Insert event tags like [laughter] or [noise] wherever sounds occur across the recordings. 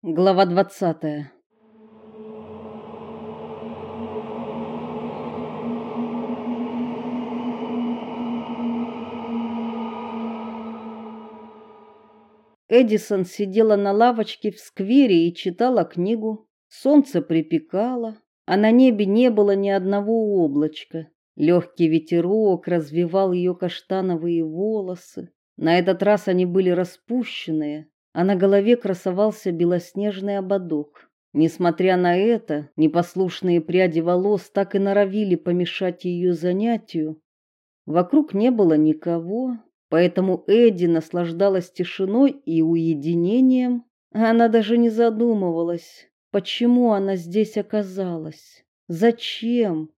Глава двадцатая. Эдисон сидела на лавочке в сквере и читала книгу. Солнце припекало, а на небе не было ни одного облачка. Легкий ветерок развивал ее каштановые волосы. На этот раз они были распущенные, а на голове красовался белоснежный ободок. Несмотря на это, непослушные пряди волос так и норовили помешать ее занятию. Вокруг не было никого, поэтому Эдди наслаждалась тишиной и уединением. Она даже не задумывалась, почему она здесь оказалась, зачем,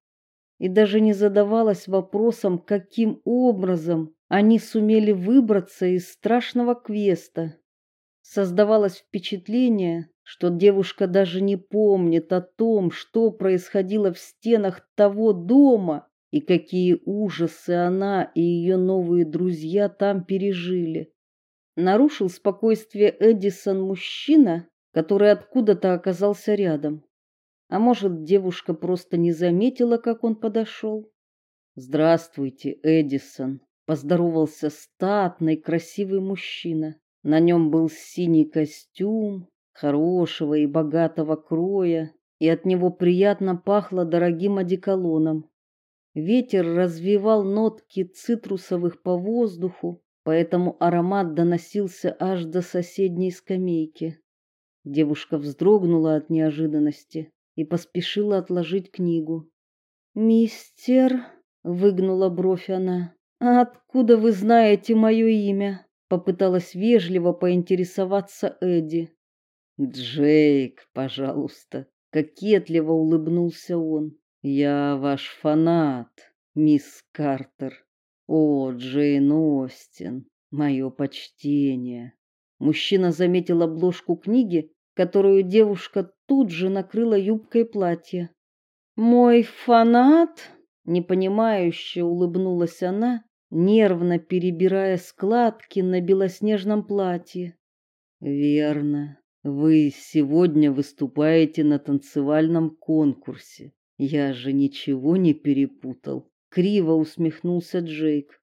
и даже не задавалась вопросом, каким образом они сумели выбраться из страшного квеста. Создавалось впечатление, что девушка даже не помнит о том, что происходило в стенах того дома и какие ужасы она и ее новые друзья там пережили. Нарушил спокойствие Эдисон мужчина, который откуда-то оказался рядом. А может, девушка просто не заметила, как он подошел? Здравствуйте, Эдисон, поздоровался статный, красивый мужчина. На нем был синий костюм, хорошего и богатого кроя, и от него приятно пахло дорогим одеколоном. Ветер развевал нотки цитрусовых по воздуху, поэтому аромат доносился аж до соседней скамейки. Девушка вздрогнула от неожиданности и поспешила отложить книгу. "Мистер", выгнула бровь она. "Откуда вы знаете мое имя?" Попыталась вежливо поинтересоваться Эдди. Джейк, пожалуйста, кокетливо улыбнулся он. Я ваш фанат, мисс Картер. О, Джейн Остин, мое почтение. Мужчина заметил обложку книги, которую девушка тут же накрыла юбкой платья. Мой фанат, непонимающе улыбнулась она нервно перебирая складки на белоснежном платье. Верно. Вы сегодня выступаете на танцевальном конкурсе. Я же ничего не перепутал. Криво усмехнулся Джейк.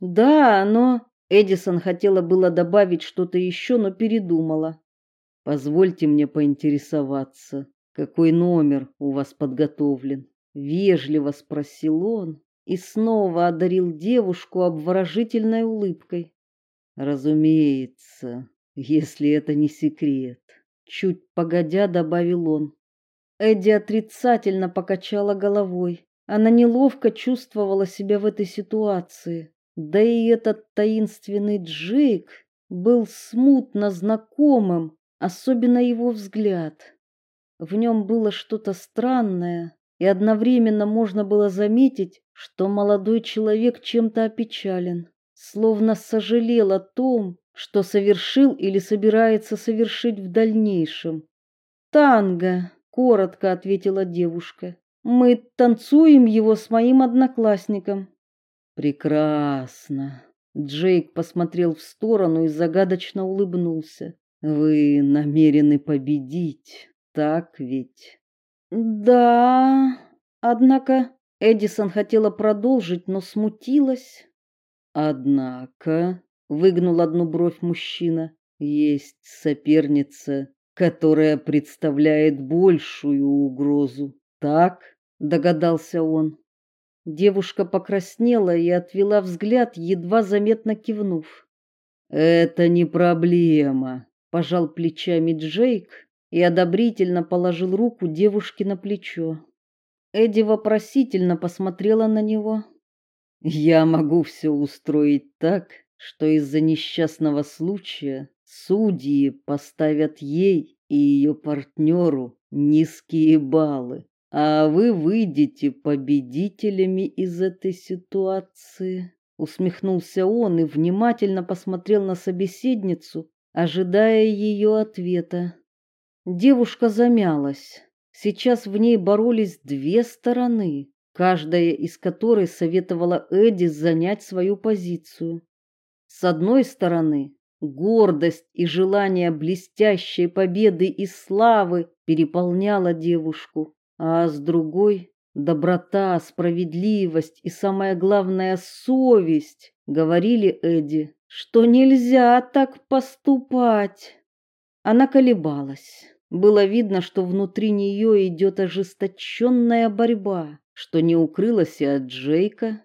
Да, но Эдисон хотела было добавить что-то еще, но передумала. Позвольте мне поинтересоваться, какой номер у вас подготовлен? вежливо спросил он, и снова одарил девушку обворожительной улыбкой. Разумеется, если это не секрет, чуть погодя добавил он. Эдди отрицательно покачала головой. Она неловко чувствовала себя в этой ситуации. Да и этот таинственный Джейк был смутно знакомым, особенно его взгляд. В нем было что-то странное, и одновременно можно было заметить, что молодой человек чем-то опечален, словно сожалел о том, что совершил или собирается совершить в дальнейшем. Танго, коротко ответила девушка. Мы танцуем его с моим одноклассником. Прекрасно. Джейк посмотрел в сторону и загадочно улыбнулся. Вы намерены победить, так ведь? Да, однако Эдисон хотела продолжить, но смутилась. Однако, выгнул одну бровь мужчина, есть соперница, которая представляет большую угрозу. Так, догадался он. Девушка покраснела и отвела взгляд, едва заметно кивнув. Это не проблема, пожал плечами Джейк и одобрительно положил руку девушке на плечо. Эдди вопросительно посмотрела на него. Я могу все устроить так, что из-за несчастного случая судьи поставят ей и ее партнеру низкие баллы, а вы выйдете победителями из этой ситуации. Усмехнулся он и внимательно посмотрел на собеседницу, ожидая ее ответа. Девушка замялась. Сейчас в ней боролись две стороны, каждая из которой советовала Эдди занять свою позицию. С одной стороны, Гордость и желание блестящей победы и славы переполняло девушку, а с другой доброта, справедливость и самое главное совесть говорили Эдди, что нельзя так поступать. Она колебалась. Было видно, что внутри нее идет ожесточенная борьба, что не укрылась и от Джейка.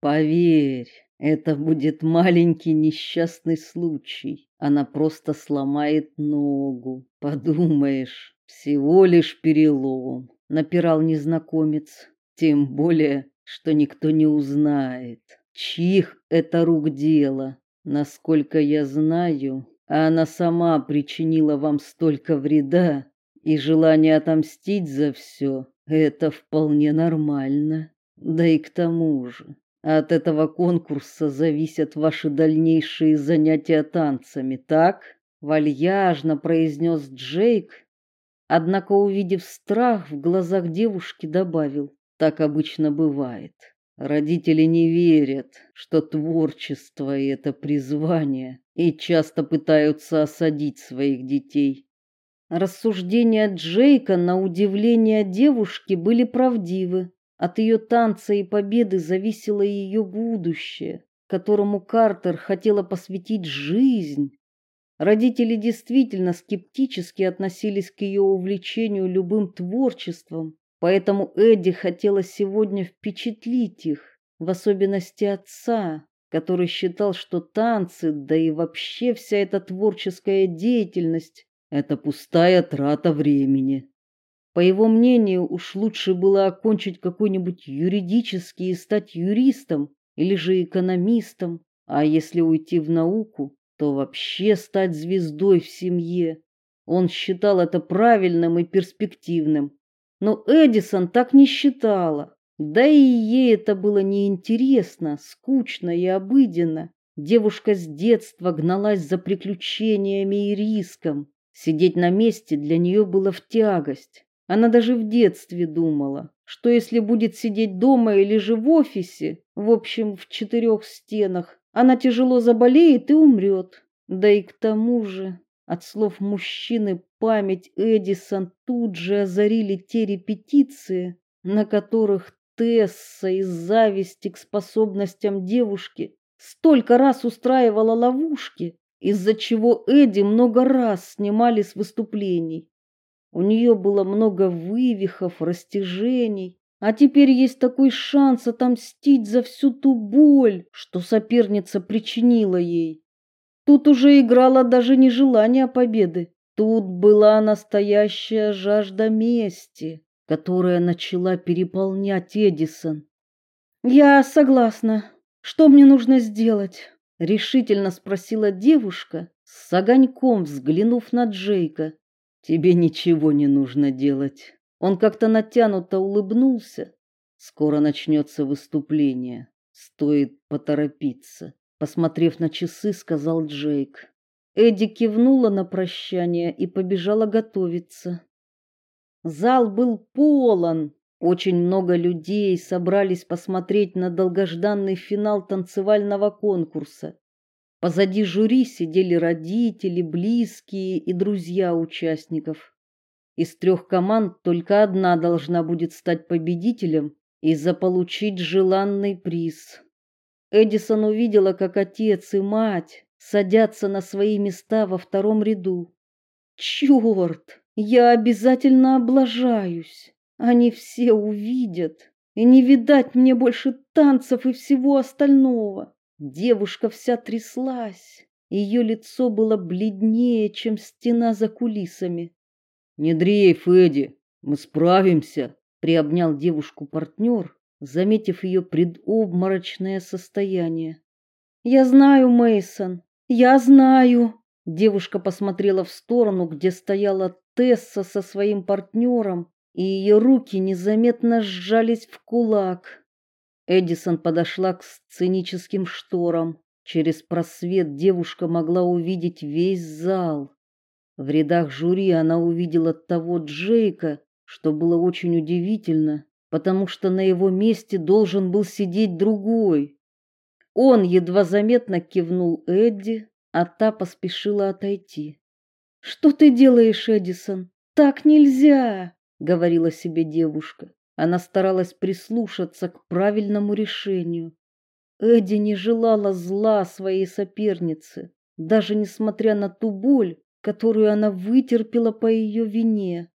Поверь, это будет маленький несчастный случай. Она просто сломает ногу. Подумаешь, всего лишь перелом, напирал незнакомец. Тем более, что никто не узнает, чьих это рук дело. Насколько я знаю, она сама причинила вам столько вреда, и желание отомстить за все — это вполне нормально. Да и к тому же, от этого конкурса зависят ваши дальнейшие занятия танцами, так? Вальяжно произнес Джейк, однако, увидев страх в глазах девушки, добавил: "Так обычно бывает. Родители не верят, что творчество это призвание, и часто пытаются осадить своих детей. Рассуждения Джейка на удивление девушки были правдивы. От ее танца и победы зависело ее будущее, которому Картер хотела посвятить жизнь. Родители действительно скептически относились к ее увлечению любым творчеством, поэтому Эдди хотела сегодня впечатлить их, в особенности отца, который считал, что танцы, да и вообще вся эта творческая деятельность это пустая трата времени. По его мнению, уж лучше было окончить какой-нибудь юридический и стать юристом или же экономистом, а если уйти в науку, то вообще стать звездой в семье. Он считал это правильным и перспективным. Но Эдисон так не считала. Да и ей это было неинтересно, скучно и обыденно. Девушка с детства гналась за приключениями и риском. Сидеть на месте для нее было в тягость. Она даже в детстве думала, что если будет сидеть дома или же в офисе, в общем, в четырех стенах, она тяжело заболеет и умрет. Да и к тому же, от слов мужчины память Эдисон тут же озарили те репетиции, на которых Тесса из зависти к способностям девушки столько раз устраивала ловушки, из-за чего Эдди много раз снимали с выступлений. У нее было много вывихов, растяжений, а теперь есть такой шанс отомстить за всю ту боль, что соперница причинила ей. Тут уже играла даже не желание победы, тут была настоящая жажда мести, которая начала переполнять Эдисон. Я согласна. Что мне нужно сделать? решительно спросила девушка, с огоньком взглянув на Джейка. Тебе ничего не нужно делать. Он как-то натянуто улыбнулся. Скоро начнется выступление. Стоит поторопиться. Посмотрев на часы, сказал Джейк. Эдди кивнула на прощание и побежала готовиться. Зал был полон. Очень много людей собрались посмотреть на долгожданный финал танцевального конкурса. Позади жюри сидели родители, близкие и друзья участников. Из трех команд только одна должна будет стать победителем и заполучить желанный приз. Эдисон увидела, как отец и мать садятся на свои места во втором ряду. Черт, я обязательно облажаюсь. Они все увидят, и не видать мне больше танцев и всего остального. Девушка вся тряслась, ее лицо было бледнее, чем стена за кулисами. "Не дрейф, Эдди, мы справимся", приобнял девушку партнер, заметив ее предобморочное состояние. "Я знаю, Мейсон, я знаю". Девушка посмотрела в сторону, где стояла Тесса со своим партнером, и ее руки незаметно сжались в кулак. Эдисон подошла к сценическим шторам. Через просвет девушка могла увидеть весь зал. В рядах жюри она увидела того Джейка, что было очень удивительно, потому что на его месте должен был сидеть другой. Он едва заметно кивнул Эдди, а та поспешила отойти. Что ты делаешь, Эдисон? Так нельзя, говорила себе девушка. Она старалась прислушаться к правильному решению. Эдди не желала зла своей сопернице, даже несмотря на ту боль, которую она вытерпела по ее вине.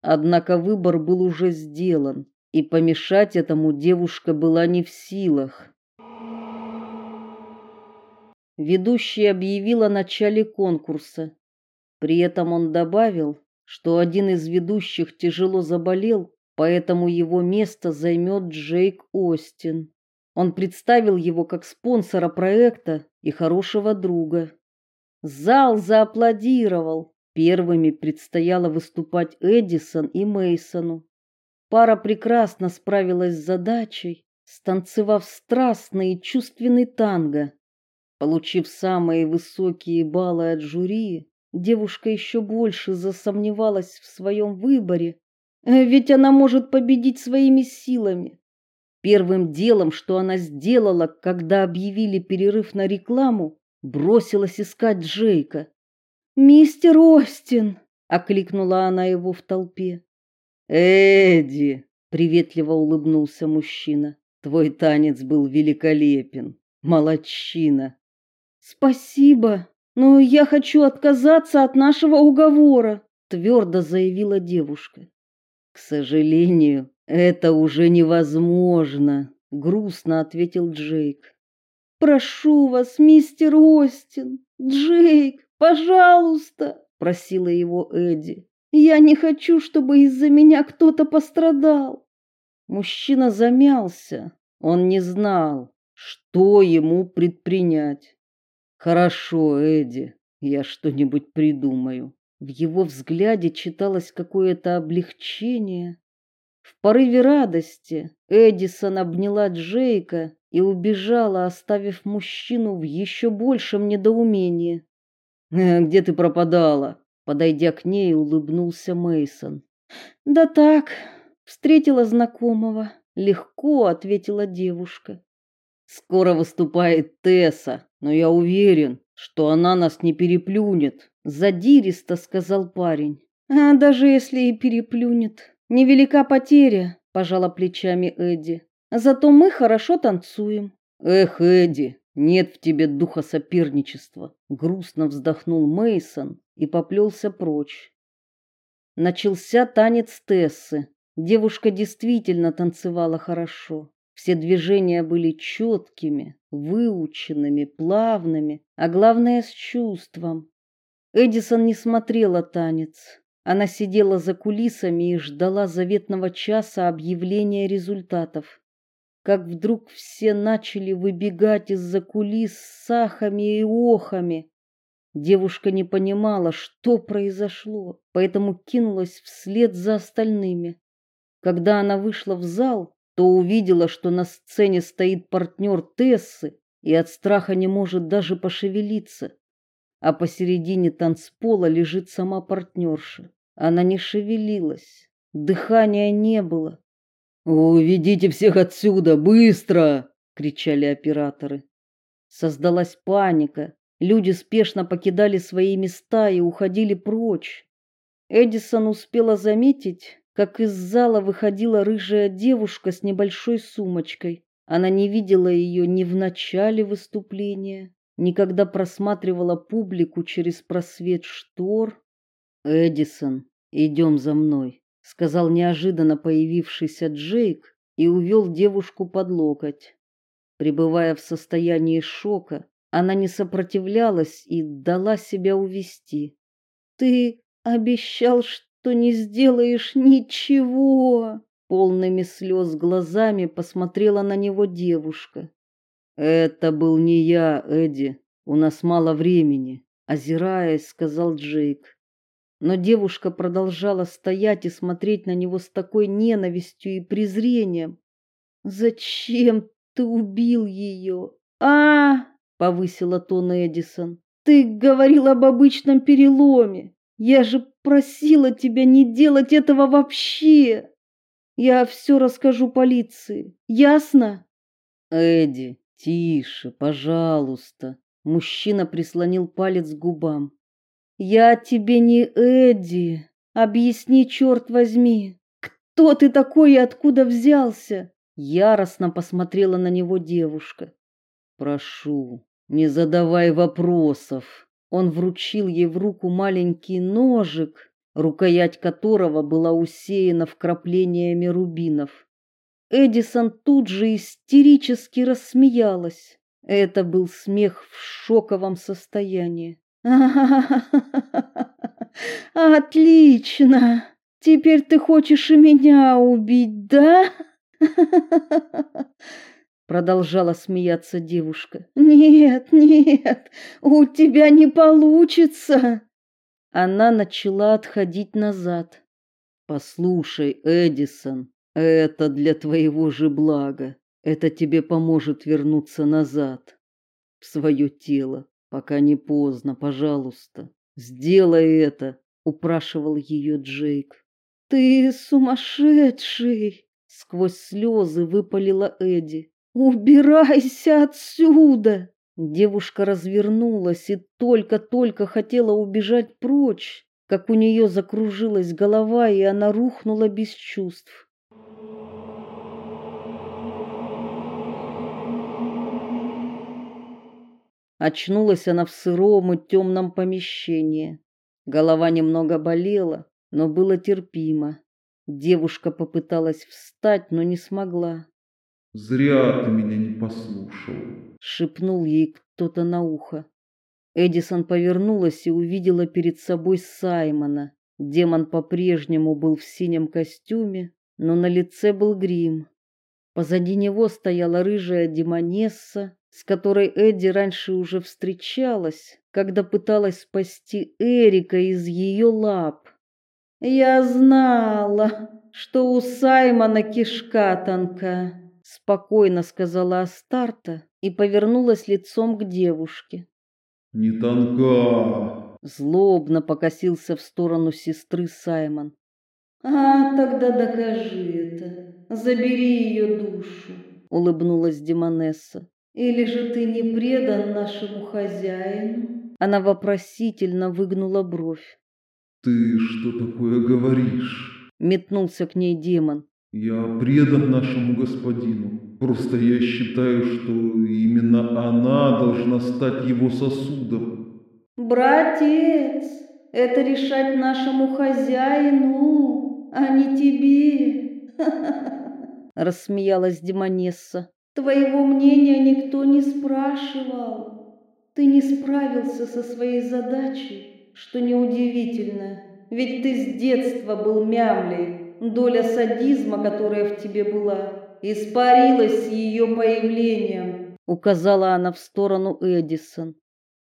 Однако выбор был уже сделан, и помешать этому девушка была не в силах. Ведущий объявил о начале конкурса. При этом он добавил, что один из ведущих тяжело заболел, поэтому его место займет Джейк Остин. Он представил его как спонсора проекта и хорошего друга. Зал зааплодировал. Первыми предстояло выступать Эдисон и Мейсону. Пара прекрасно справилась с задачей, станцевав страстный и чувственный танго. Получив самые высокие баллы от жюри, девушка еще больше засомневалась в своем выборе, э, ведь она может победить своими силами. Первым делом, что она сделала, когда объявили перерыв на рекламу, бросилась искать Джейка. "Мистер Остин", окликнула она его в толпе. "Эдди", приветливо улыбнулся мужчина. "Твой танец был великолепен. Молодчина. Спасибо, но я хочу отказаться от нашего уговора, твердо заявила девушка. К сожалению, это уже невозможно, грустно ответил Джейк. Прошу вас, мистер Остин, Джейк, пожалуйста, просила его Эдди. Я не хочу, чтобы из-за меня кто-то пострадал. Мужчина замялся. Он не знал, что ему предпринять. Хорошо, Эдди, я что-нибудь придумаю. В его взгляде читалось какое-то облегчение. В порыве радости Эдисон обняла Джейка и убежала, оставив мужчину в еще большем недоумении. «Э, где ты пропадала? Подойдя к ней, улыбнулся Мейсон. Да так, встретила знакомого, легко ответила девушка. Скоро выступает Тесса, но я уверен, что она нас не переплюнет, задиристо сказал парень. А даже если и переплюнет, невелика потеря, пожала плечами Эдди. Зато мы хорошо танцуем. Эх, Эдди, нет в тебе духа соперничества, грустно вздохнул Мейсон и поплелся прочь. Начался танец Тессы. Девушка действительно танцевала хорошо. Все движения были четкими, выученными, плавными, а главное с чувством. Эдисон не смотрела танец. Она сидела за кулисами и ждала заветного часа объявления результатов. Как вдруг все начали выбегать из-за кулис с ахами и охами. Девушка не понимала, что произошло, поэтому кинулась вслед за остальными. Когда она вышла в зал, то увидела, что на сцене стоит партнер Тессы и от страха не может даже пошевелиться. А посередине танцпола лежит сама партнерша. Она не шевелилась, дыхания не было. "Уведите всех отсюда, быстро!" кричали операторы. Создалась паника. Люди спешно покидали свои места и уходили прочь. Эдисон успела заметить, как из зала выходила рыжая девушка с небольшой сумочкой. Она не видела ее ни в начале выступления, ни когда просматривала публику через просвет штор. Эдисон, идем за мной, сказал неожиданно появившийся Джейк и увел девушку под локоть. Пребывая в состоянии шока, она не сопротивлялась и дала себя увести. Ты обещал, что не сделаешь ничего. Полными слез глазами посмотрела на него девушка. Это был не я, Эдди. У нас мало времени, озираясь, сказал Джейк. Но девушка продолжала стоять и смотреть на него с такой ненавистью и презрением. Зачем ты убил ее? А, повысила тон Эдисон. Ты говорил об обычном переломе. Я же просила тебя не делать этого вообще. Я все расскажу полиции. Ясно? Эдди, тише, пожалуйста, Мужчина прислонил палец к губам. Я тебе не Эдди. Объясни, черт возьми, кто ты такой и откуда взялся? Яростно посмотрела на него девушка. Прошу, не задавай вопросов. Он вручил ей в руку маленький ножик, рукоять которого была усеяна вкраплениями рубинов. Эдисон тут же истерически рассмеялась. Это был смех в шоковом состоянии. [laughs] Отлично. Теперь ты хочешь и меня убить, да? [laughs] Продолжала смеяться девушка. Нет, нет, у тебя не получится. Она начала отходить назад. Послушай, Эдисон, это для твоего же блага. Это тебе поможет вернуться назад в свое тело, пока не поздно, пожалуйста. Сделай это, упрашивал ее Джейк. Ты сумасшедший, сквозь слезы выпалила Эдди. Убирайся отсюда. Девушка развернулась и только-только хотела убежать прочь, как у нее закружилась голова, и она рухнула без чувств. Очнулась она в сыром и темном помещении. Голова немного болела, но было терпимо. Девушка попыталась встать, но не смогла. Зря ты меня не послушал, шепнул ей кто-то на ухо. Эдисон повернулась и увидела перед собой Саймона. Демон по-прежнему был в синем костюме, но на лице был грим. Позади него стояла рыжая демонесса с которой Эдди раньше уже встречалась, когда пыталась спасти Эрика из ее лап. Я знала, что у Саймона кишка тонка, спокойно сказала Астарта и повернулась лицом к девушке. Не тонка, злобно покосился в сторону сестры Саймон. А тогда докажи это. Забери ее душу, улыбнулась Демонесса. Или же ты не предан нашему хозяину? Она вопросительно выгнула бровь. Ты что такое говоришь? Метнулся к ней демон. Я предан нашему господину. Просто я считаю, что именно она должна стать его сосудом. Братец, это решать нашему хозяину, а не тебе. [laughs] Рассмеялась демонесса. Твоего мнения никто не спрашивал. Ты не справился со своей задачей, что неудивительно, ведь ты с детства был мямлей. Доля садизма, которая в тебе была, испарилась с ее появлением, указала она в сторону Эдисон.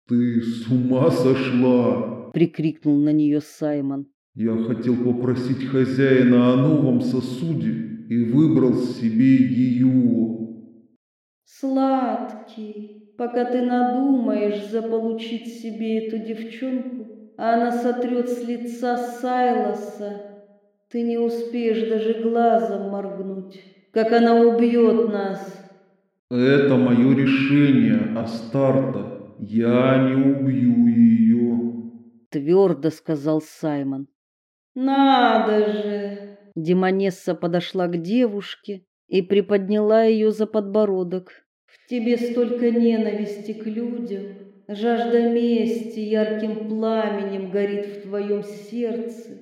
Ты с ума сошла, прикрикнул на нее Саймон. Я хотел попросить хозяина о новом сосуде и выбрал себе ее. Сладкий, пока ты надумаешь заполучить себе эту девчонку, она сотрет с лица Сайлоса. Ты не успеешь даже глазом моргнуть, как она убьет нас. Это мое решение, Астарта. Я не убью ее. Твердо сказал Саймон. Надо же. Демонесса подошла к девушке и приподняла ее за подбородок. В тебе столько ненависти к людям, жажда мести ярким пламенем горит в твоем сердце.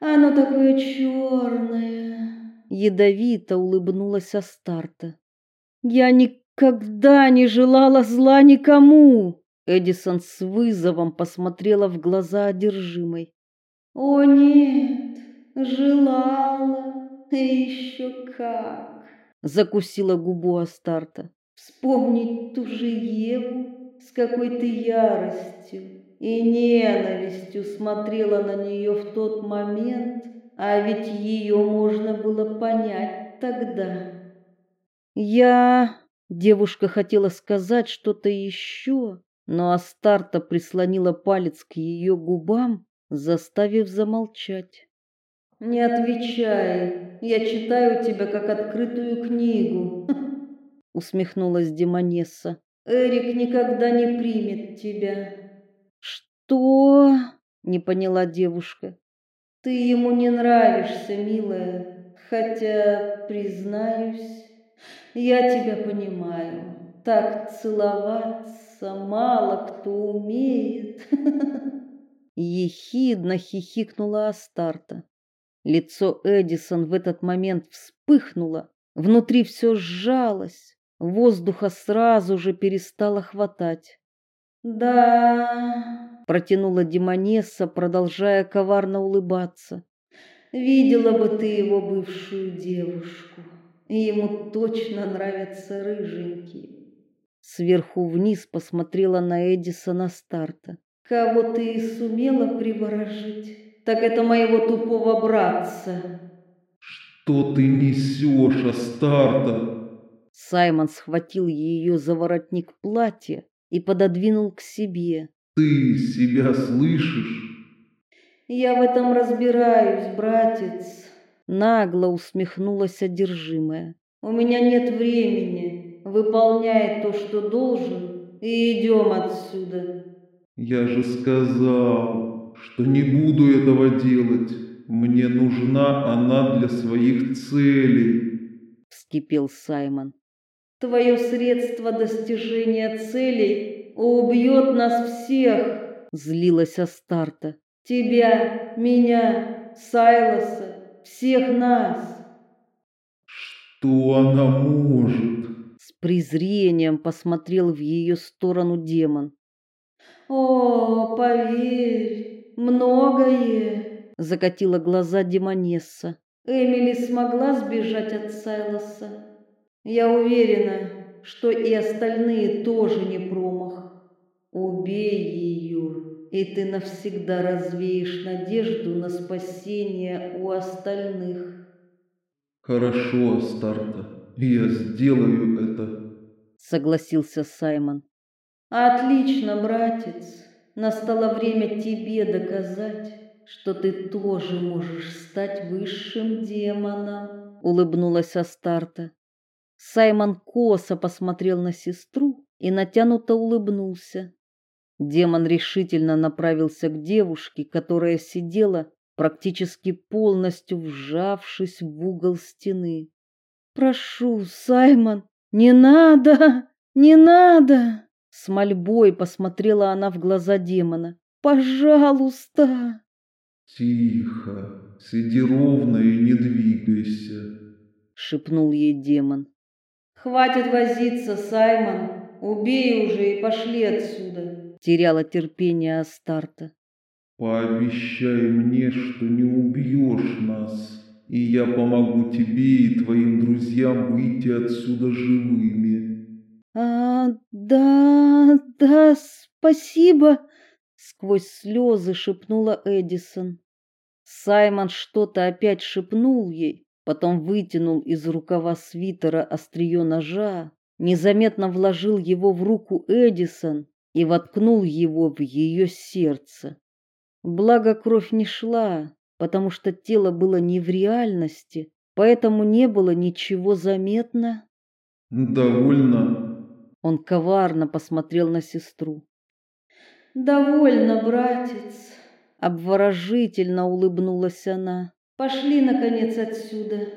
Оно такое черное. Ядовито улыбнулась Астарта. Я никогда не желала зла никому. Эдисон с вызовом посмотрела в глаза одержимой. О нет, желала. Еще как. Закусила губу Астарта. Вспомнить ту же Еву с какой-то яростью и ненавистью смотрела на нее в тот момент, а ведь ее можно было понять тогда. Я девушка хотела сказать что-то еще, но Астарта прислонила палец к ее губам, заставив замолчать. Не отвечай. Я читаю тебя как открытую книгу. [laughs] Усмехнулась Демонесса. Эрик никогда не примет тебя. Что? Не поняла девушка. Ты ему не нравишься, милая. Хотя, признаюсь, я тебя понимаю. Так целоваться мало кто умеет. [laughs] Ехидно хихикнула Астарта. Лицо Эдисон в этот момент вспыхнуло, внутри все сжалось, воздуха сразу же перестало хватать. Да, протянула Демонесса, продолжая коварно улыбаться. Видела бы ты его бывшую девушку. Ему точно нравятся рыженькие. Сверху вниз посмотрела на Эдисона Старта. Кого ты и сумела приворожить, так это моего тупого братца. Что ты несешь, Астарта? Саймон схватил ее за воротник платья и пододвинул к себе. Ты себя слышишь? Я в этом разбираюсь, братец, нагло усмехнулась одержимая. У меня нет времени. Выполняй то, что должен, и идем отсюда. Я же сказал, что не буду этого делать. Мне нужна она для своих целей, вскипел Саймон. Твое средство достижения целей убьет нас всех, злилась Астарта. Тебя, меня, Сайлоса, всех нас. Что она может? С презрением посмотрел в ее сторону демон. О, поверь, многое, закатила глаза демонесса. Эмили смогла сбежать от Сайлоса. Я уверена, что и остальные тоже не промах. Убей ее, и ты навсегда развеешь надежду на спасение у остальных. Хорошо, Старта, я сделаю это, согласился Саймон. Отлично, братец. Настало время тебе доказать, что ты тоже можешь стать высшим демоном, улыбнулась Астарта. Саймон косо посмотрел на сестру и натянуто улыбнулся. Демон решительно направился к девушке, которая сидела практически полностью вжавшись в угол стены. Прошу, Саймон, не надо, не надо. С мольбой посмотрела она в глаза демона. Пожалуйста. Тихо, сиди ровно и не двигайся, шепнул ей демон. Хватит возиться, Саймон. Убей уже и пошли отсюда. Теряла терпение Астарта. Пообещай мне, что не убьешь нас, и я помогу тебе и твоим друзьям выйти отсюда живыми. А, да, да, спасибо, сквозь слезы шепнула Эдисон. Саймон что-то опять шепнул ей, потом вытянул из рукава свитера острие ножа, незаметно вложил его в руку Эдисон и воткнул его в ее сердце. Благо кровь не шла, потому что тело было не в реальности, поэтому не было ничего заметно. Довольно, он коварно посмотрел на сестру. Довольно, братец, обворожительно улыбнулась она. Пошли наконец отсюда.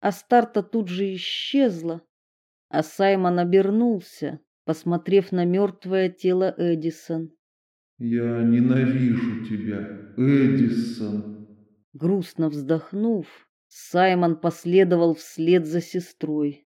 Астарта тут же исчезла, а Саймон обернулся, посмотрев на мертвое тело Эдисон. Я ненавижу тебя, Эдисон. Грустно вздохнув, Саймон последовал вслед за сестрой.